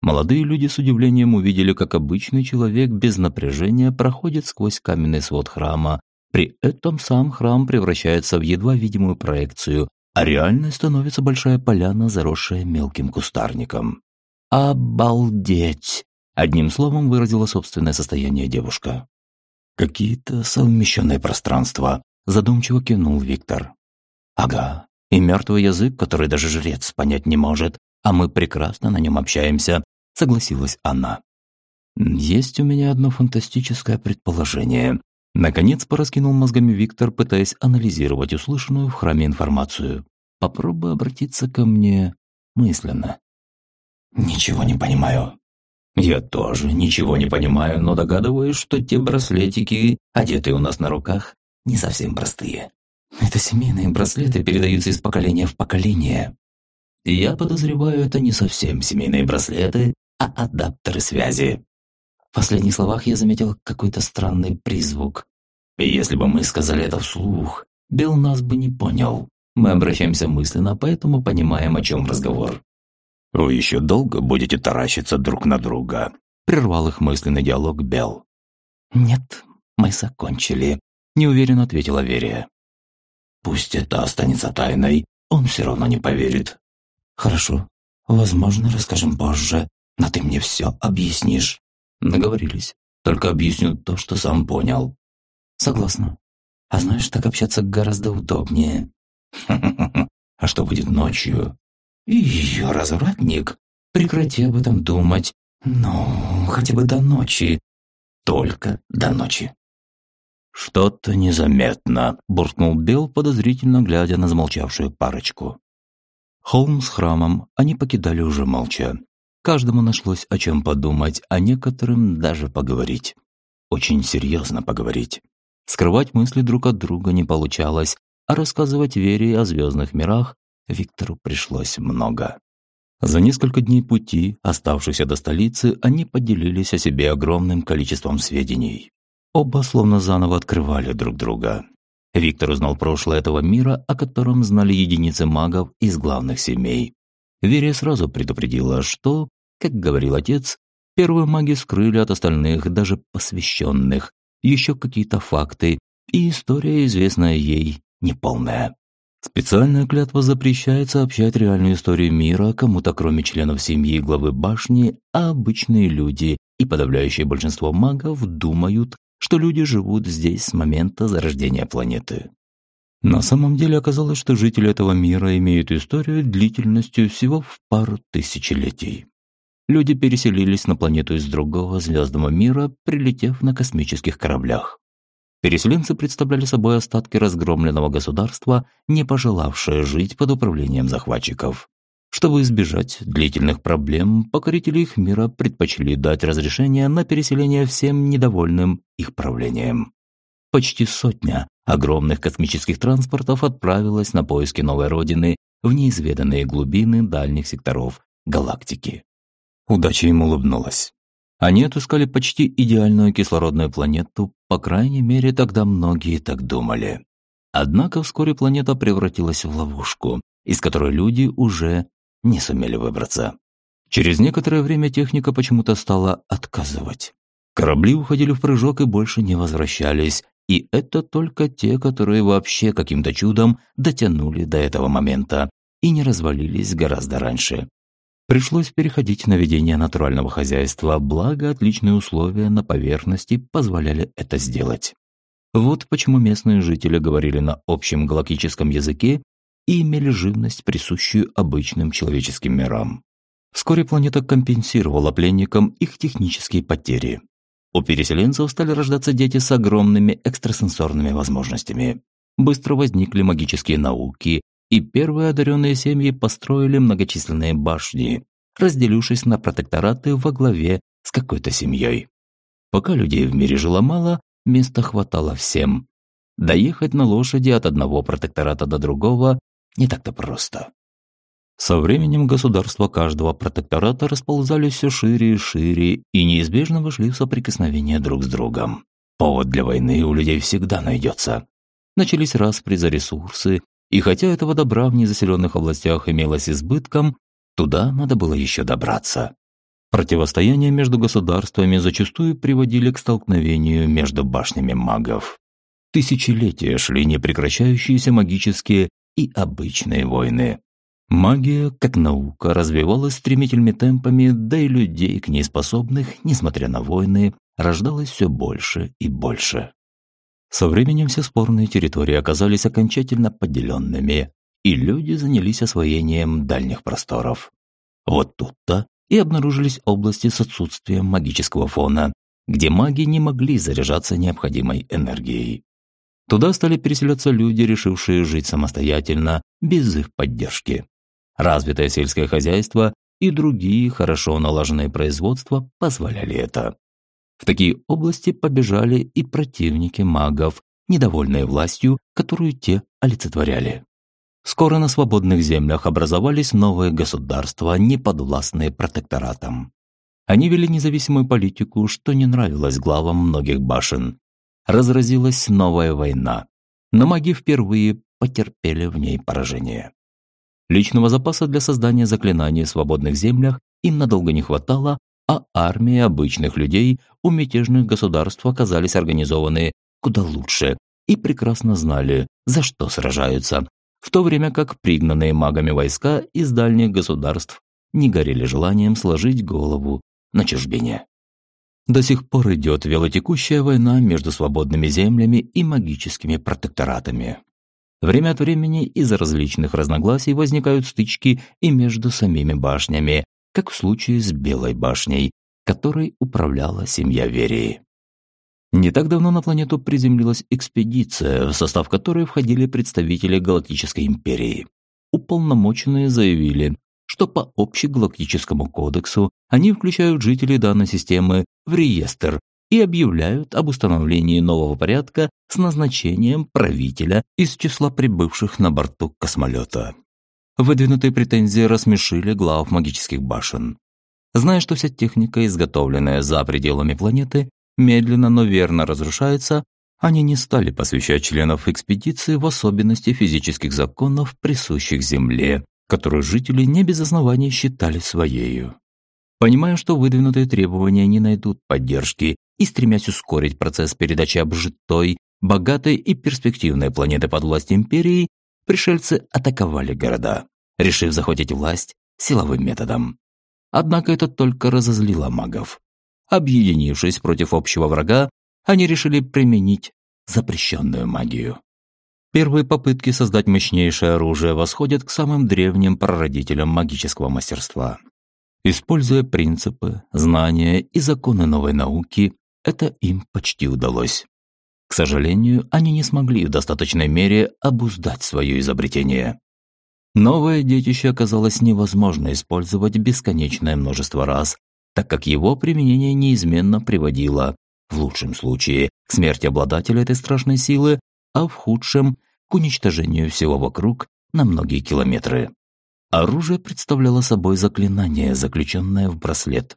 A: Молодые люди с удивлением увидели, как обычный человек без напряжения проходит сквозь каменный свод храма. При этом сам храм превращается в едва видимую проекцию, а реальной становится большая поляна, заросшая мелким кустарником. «Обалдеть!» – одним словом выразила собственное состояние девушка. «Какие-то совмещенные пространства», – задумчиво кинул Виктор. «Ага, и мертвый язык, который даже жрец понять не может, а мы прекрасно на нем общаемся», – согласилась она. «Есть у меня одно фантастическое предположение», Наконец пораскинул мозгами Виктор, пытаясь анализировать услышанную в храме информацию. «Попробуй обратиться ко мне мысленно». «Ничего не понимаю». «Я тоже ничего не понимаю, но догадываюсь, что те браслетики, одетые у нас на руках, не совсем простые. Это семейные браслеты передаются из поколения в поколение. Я подозреваю, это не совсем семейные браслеты, а адаптеры связи. В последних словах я заметил какой-то странный призвук. Если бы мы сказали это вслух, Билл нас бы не понял. Мы обращаемся мысленно, поэтому понимаем, о чем разговор. «Вы еще долго будете таращиться друг на друга?» Прервал их мысленный диалог Белл. «Нет, мы закончили», – неуверенно ответила Верия. «Пусть это останется тайной, он все равно не поверит». «Хорошо, возможно, расскажем позже, но ты мне все объяснишь». Договорились. Только объясню то, что сам понял. Согласна. А знаешь, так общаться гораздо удобнее. А что будет ночью? Ее развратник. Прекрати об этом думать. Ну, хотя бы до ночи. Только до ночи. «Что-то незаметно», – буркнул Бел, подозрительно глядя на замолчавшую парочку. Холм с храмом они покидали уже молча. Каждому нашлось о чем подумать, а некоторым даже поговорить. Очень серьезно поговорить. Скрывать мысли друг от друга не получалось, а рассказывать Вере о звездных мирах Виктору пришлось много. За несколько дней пути, оставшихся до столицы, они поделились о себе огромным количеством сведений. Оба словно заново открывали друг друга. Виктор узнал прошлое этого мира, о котором знали единицы магов из главных семей. Верия сразу предупредила, что, как говорил отец, первые маги скрыли от остальных, даже посвященных, еще какие-то факты, и история, известная ей, неполная. Специальная клятва запрещает сообщать реальную историю мира кому-то, кроме членов семьи главы башни, а обычные люди и подавляющее большинство магов думают, что люди живут здесь с момента зарождения планеты. На самом деле оказалось, что жители этого мира имеют историю длительностью всего в пару тысячелетий. Люди переселились на планету из другого звездного мира, прилетев на космических кораблях. Переселенцы представляли собой остатки разгромленного государства, не пожелавшие жить под управлением захватчиков. Чтобы избежать длительных проблем, покорители их мира предпочли дать разрешение на переселение всем недовольным их правлением. Почти сотня огромных космических транспортов отправилась на поиски новой родины в неизведанные глубины дальних секторов галактики. Удача им улыбнулась. Они отыскали почти идеальную кислородную планету, по крайней мере, тогда многие так думали. Однако вскоре планета превратилась в ловушку, из которой люди уже не сумели выбраться. Через некоторое время техника почему-то стала отказывать. Корабли уходили в прыжок и больше не возвращались, и это только те, которые вообще каким-то чудом дотянули до этого момента и не развалились гораздо раньше. Пришлось переходить на ведение натурального хозяйства, благо отличные условия на поверхности позволяли это сделать. Вот почему местные жители говорили на общем галактическом языке имели живность, присущую обычным человеческим мирам. Вскоре планета компенсировала пленникам их технические потери. У переселенцев стали рождаться дети с огромными экстрасенсорными возможностями. Быстро возникли магические науки, и первые одаренные семьи построили многочисленные башни, разделившись на протектораты во главе с какой-то семьей. Пока людей в мире жило мало, места хватало всем. Доехать на лошади от одного протектората до другого не так-то просто. Со временем государства каждого протектората расползались все шире и шире и неизбежно вошли в соприкосновение друг с другом. Повод для войны у людей всегда найдется. Начались распри за ресурсы, и хотя этого добра в незаселенных областях имелось избытком, туда надо было еще добраться. Противостояния между государствами зачастую приводили к столкновению между башнями магов. Тысячелетия шли непрекращающиеся магические и обычные войны. Магия, как наука, развивалась стремительными темпами, да и людей, к ней способных, несмотря на войны, рождалось все больше и больше. Со временем все спорные территории оказались окончательно поделенными, и люди занялись освоением дальних просторов. Вот тут-то и обнаружились области с отсутствием магического фона, где маги не могли заряжаться необходимой энергией. Туда стали переселяться люди, решившие жить самостоятельно, без их поддержки. Развитое сельское хозяйство и другие хорошо налаженные производства позволяли это. В такие области побежали и противники магов, недовольные властью, которую те олицетворяли. Скоро на свободных землях образовались новые государства, не протекторатам. Они вели независимую политику, что не нравилось главам многих башен. Разразилась новая война, но маги впервые потерпели в ней поражение. Личного запаса для создания заклинаний в свободных землях им надолго не хватало, а армии обычных людей у мятежных государств оказались организованы куда лучше и прекрасно знали, за что сражаются, в то время как пригнанные магами войска из дальних государств не горели желанием сложить голову на чужбине. До сих пор идет велотекущая война между свободными землями и магическими протекторатами. Время от времени из-за различных разногласий возникают стычки и между самими башнями, как в случае с Белой башней, которой управляла семья Верии. Не так давно на планету приземлилась экспедиция, в состав которой входили представители Галактической империи. Уполномоченные заявили, что по общегалактическому кодексу они включают жителей данной системы в реестр и объявляют об установлении нового порядка с назначением правителя из числа прибывших на борту космолета. Выдвинутые претензии рассмешили глав магических башен. Зная, что вся техника, изготовленная за пределами планеты, медленно, но верно разрушается, они не стали посвящать членов экспедиции в особенности физических законов, присущих Земле, которую жители не без оснований считали своею. Понимая, что выдвинутые требования не найдут поддержки и стремясь ускорить процесс передачи обжитой, богатой и перспективной планеты под власть империи, пришельцы атаковали города, решив захватить власть силовым методом. Однако это только разозлило магов. Объединившись против общего врага, они решили применить запрещенную магию. Первые попытки создать мощнейшее оружие восходят к самым древним прародителям магического мастерства. Используя принципы, знания и законы новой науки, это им почти удалось. К сожалению, они не смогли в достаточной мере обуздать свое изобретение. Новое детище оказалось невозможно использовать бесконечное множество раз, так как его применение неизменно приводило, в лучшем случае, к смерти обладателя этой страшной силы, а в худшем – к уничтожению всего вокруг на многие километры. Оружие представляло собой заклинание, заключенное в браслет.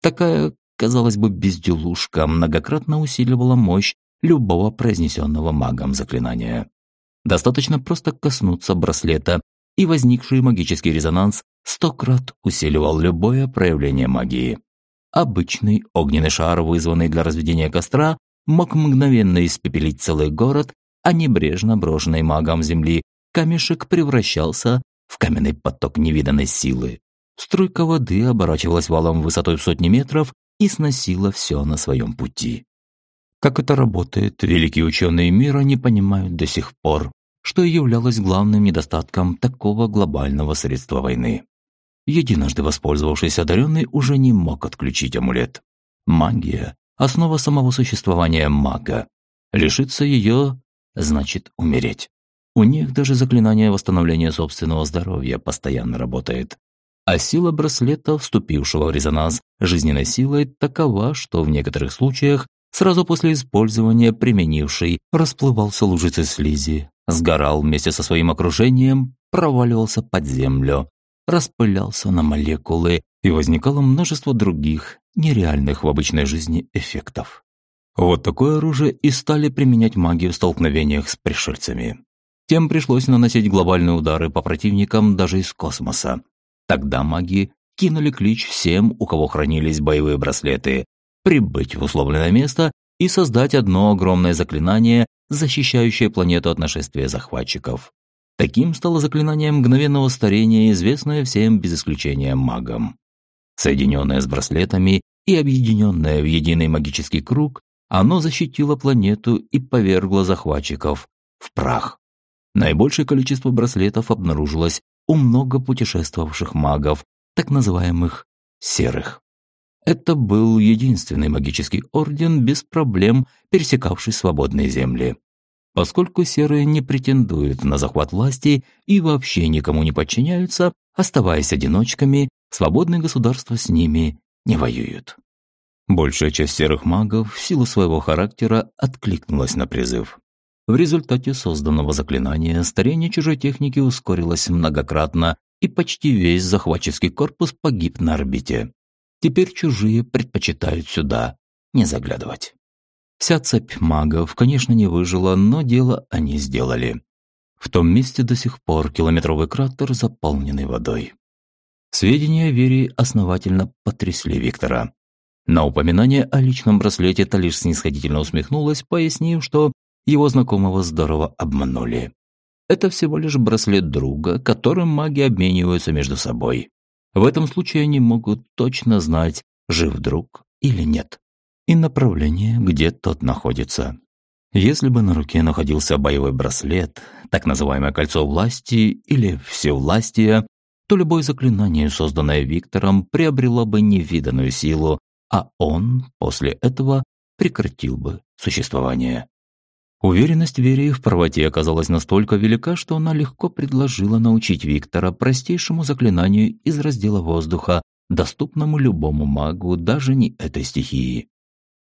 A: Такая, казалось бы, безделушка многократно усиливала мощь любого произнесенного магом заклинания. Достаточно просто коснуться браслета, и возникший магический резонанс сто крат усиливал любое проявление магии. Обычный огненный шар, вызванный для разведения костра, мог мгновенно испепелить целый город, а небрежно брошенный магом земли камешек превращался в каменный поток невиданной силы. Струйка воды оборачивалась валом высотой в сотни метров и сносила все на своем пути. Как это работает, великие ученые мира не понимают до сих пор, что и являлось главным недостатком такого глобального средства войны. Единожды воспользовавшись одаренный уже не мог отключить амулет. Магия – основа самого существования мага. Лишиться ее – значит умереть. У них даже заклинание восстановления собственного здоровья постоянно работает. А сила браслета, вступившего в резонанс жизненной силой, такова, что в некоторых случаях сразу после использования применивший расплывался лужицей слизи, сгорал вместе со своим окружением, проваливался под землю, распылялся на молекулы и возникало множество других, нереальных в обычной жизни эффектов. Вот такое оружие и стали применять маги в столкновениях с пришельцами. Тем пришлось наносить глобальные удары по противникам даже из космоса, Тогда маги кинули клич всем, у кого хранились боевые браслеты, прибыть в условленное место и создать одно огромное заклинание, защищающее планету от нашествия захватчиков. Таким стало заклинание мгновенного старения, известное всем без исключения магам. Соединенное с браслетами и объединенное в единый магический круг, оно защитило планету и повергло захватчиков в прах. Наибольшее количество браслетов обнаружилось у много путешествовавших магов, так называемых «серых». Это был единственный магический орден, без проблем пересекавший свободные земли. Поскольку серые не претендуют на захват власти и вообще никому не подчиняются, оставаясь одиночками, свободные государства с ними не воюют. Большая часть серых магов в силу своего характера откликнулась на призыв. В результате созданного заклинания старение чужой техники ускорилось многократно, и почти весь захватческий корпус погиб на орбите. Теперь чужие предпочитают сюда не заглядывать. Вся цепь магов, конечно, не выжила, но дело они сделали. В том месте до сих пор километровый кратер, заполненный водой. Сведения о Вере основательно потрясли Виктора. На упоминание о личном браслете та лишь снисходительно усмехнулась, пояснив, что его знакомого здорово обманули. Это всего лишь браслет друга, которым маги обмениваются между собой. В этом случае они могут точно знать, жив друг или нет, и направление, где тот находится. Если бы на руке находился боевой браслет, так называемое кольцо власти или всевластия, то любое заклинание, созданное Виктором, приобрело бы невиданную силу, а он после этого прекратил бы существование. Уверенность Верии в правоте оказалась настолько велика, что она легко предложила научить Виктора простейшему заклинанию из раздела воздуха, доступному любому магу, даже не этой стихии.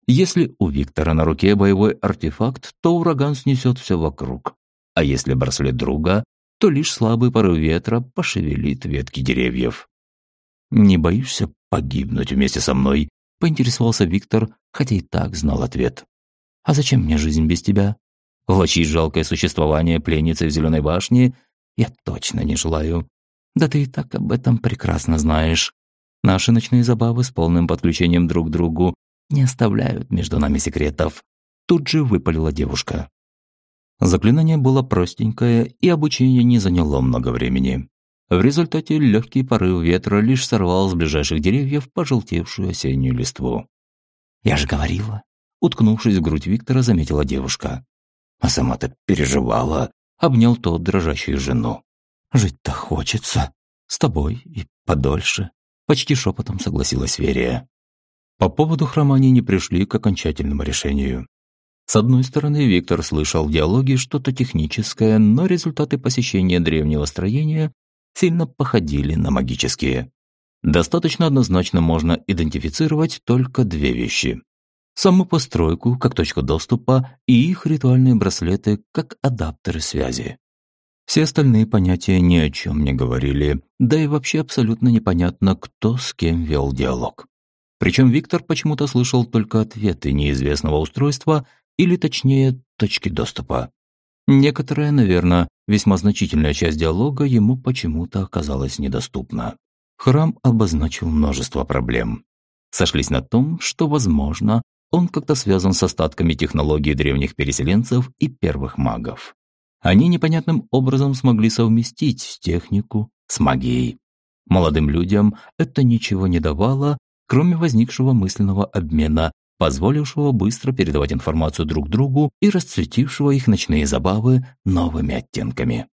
A: Если у Виктора на руке боевой артефакт, то ураган снесет все вокруг. А если браслет друга, то лишь слабый порыв ветра пошевелит ветки деревьев. «Не боишься погибнуть вместе со мной?» – поинтересовался Виктор, хотя и так знал ответ. «А зачем мне жизнь без тебя?» Влачить жалкое существование пленницы в Зеленой башне я точно не желаю. Да ты и так об этом прекрасно знаешь. Наши ночные забавы с полным подключением друг к другу не оставляют между нами секретов. Тут же выпалила девушка. Заклинание было простенькое, и обучение не заняло много времени. В результате легкий порыв ветра лишь сорвал с ближайших деревьев пожелтевшую осеннюю листву. «Я же говорила!» Уткнувшись в грудь Виктора, заметила девушка. А сама-то переживала, обнял тот дрожащую жену. «Жить-то хочется. С тобой и подольше», — почти шепотом согласилась Верия. По поводу храма они не пришли к окончательному решению. С одной стороны, Виктор слышал в диалоге что-то техническое, но результаты посещения древнего строения сильно походили на магические. Достаточно однозначно можно идентифицировать только две вещи саму постройку как точку доступа и их ритуальные браслеты как адаптеры связи. Все остальные понятия ни о чем не говорили, да и вообще абсолютно непонятно, кто с кем вел диалог. Причем Виктор почему-то слышал только ответы неизвестного устройства или, точнее, точки доступа. Некоторая, наверное, весьма значительная часть диалога ему почему-то оказалась недоступна. Храм обозначил множество проблем. Сошлись на том, что, возможно, он как-то связан с остатками технологий древних переселенцев и первых магов. Они непонятным образом смогли совместить технику с магией. Молодым людям это ничего не давало, кроме возникшего мысленного обмена, позволившего быстро передавать информацию друг другу и расцветившего их ночные забавы новыми оттенками.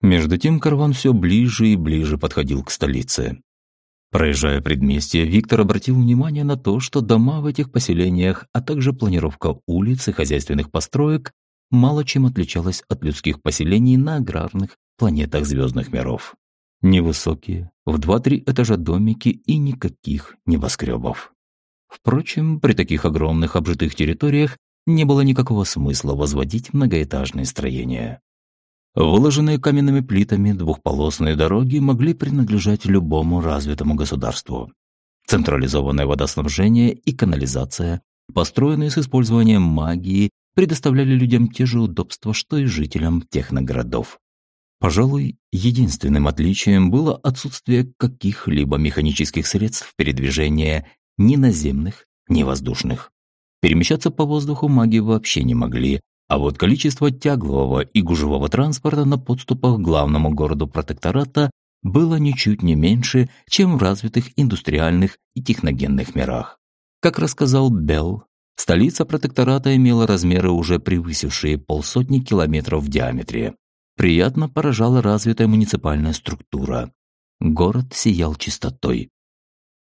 A: Между тем караван все ближе и ближе подходил к столице. Проезжая предместье, Виктор обратил внимание на то, что дома в этих поселениях, а также планировка улиц и хозяйственных построек мало чем отличалась от людских поселений на аграрных планетах звездных миров. Невысокие, в два-три этажа домики и никаких небоскребов. Впрочем, при таких огромных обжитых территориях не было никакого смысла возводить многоэтажные строения. Выложенные каменными плитами двухполосные дороги могли принадлежать любому развитому государству. Централизованное водоснабжение и канализация, построенные с использованием магии, предоставляли людям те же удобства, что и жителям техногородов. Пожалуй, единственным отличием было отсутствие каких-либо механических средств передвижения ни наземных, ни воздушных. Перемещаться по воздуху маги вообще не могли, а вот количество тяглового и гужевого транспорта на подступах к главному городу протектората было ничуть не меньше, чем в развитых индустриальных и техногенных мирах. Как рассказал Белл, столица протектората имела размеры, уже превысившие полсотни километров в диаметре. Приятно поражала развитая муниципальная структура. Город сиял чистотой.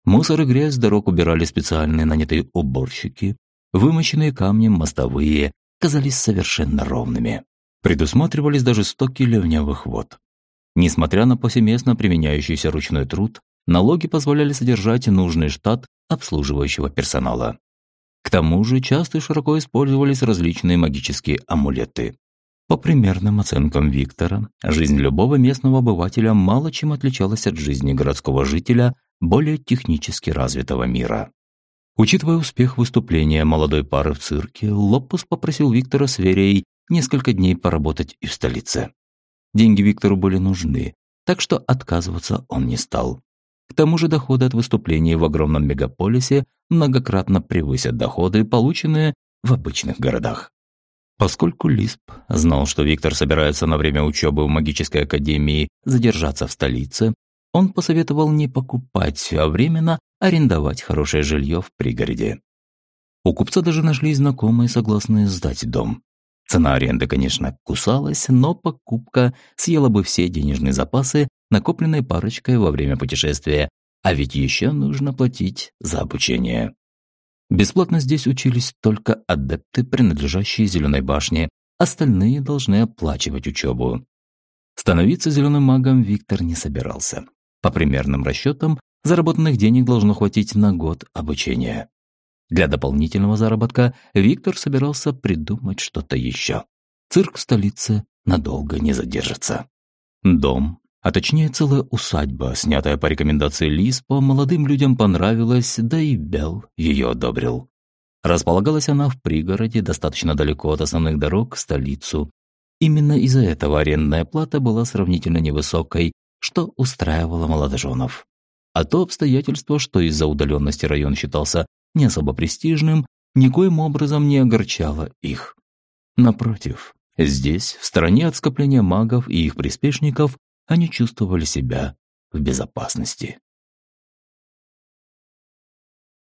A: Мусор и грязь с дорог убирали специальные нанятые уборщики. Вымощенные камнем мостовые казались совершенно ровными. Предусматривались даже стоки ливневых вод. Несмотря на повсеместно применяющийся ручной труд, налоги позволяли содержать нужный штат обслуживающего персонала. К тому же часто и широко использовались различные магические амулеты. По примерным оценкам Виктора, жизнь любого местного обывателя мало чем отличалась от жизни городского жителя более технически развитого мира. Учитывая успех выступления молодой пары в цирке, Лопус попросил Виктора с Верей несколько дней поработать и в столице. Деньги Виктору были нужны, так что отказываться он не стал. К тому же доходы от выступлений в огромном мегаполисе многократно превысят доходы, полученные в обычных городах. Поскольку Лисп знал, что Виктор собирается на время учебы в магической академии задержаться в столице, он посоветовал не покупать, а временно арендовать хорошее жилье в пригороде. У купца даже нашлись знакомые, согласные сдать дом. Цена аренды, конечно, кусалась, но покупка съела бы все денежные запасы, накопленные парочкой во время путешествия, а ведь еще нужно платить за обучение. Бесплатно здесь учились только адепты, принадлежащие Зеленой башне, остальные должны оплачивать учебу. Становиться зеленым магом Виктор не собирался. По примерным расчетам, заработанных денег должно хватить на год обучения. Для дополнительного заработка Виктор собирался придумать что-то еще. Цирк в столице надолго не задержится. Дом, а точнее целая усадьба, снятая по рекомендации Лиспа, молодым людям понравилась, да и Бел ее одобрил. Располагалась она в пригороде, достаточно далеко от основных дорог в столицу. Именно из-за этого арендная плата была сравнительно невысокой, что устраивало молодоженов. А то обстоятельство, что из-за удаленности район считался не особо престижным, никоим образом не огорчало их. Напротив, здесь, в стороне от скопления магов и их приспешников, они чувствовали себя в безопасности.